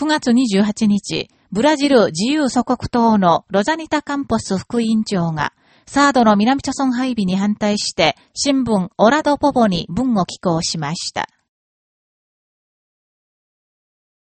9月28日、ブラジル自由祖国党のロザニタ・カンポス副委員長が、サードの南朝村配備に反対して、新聞オラドポボに文を寄稿しました。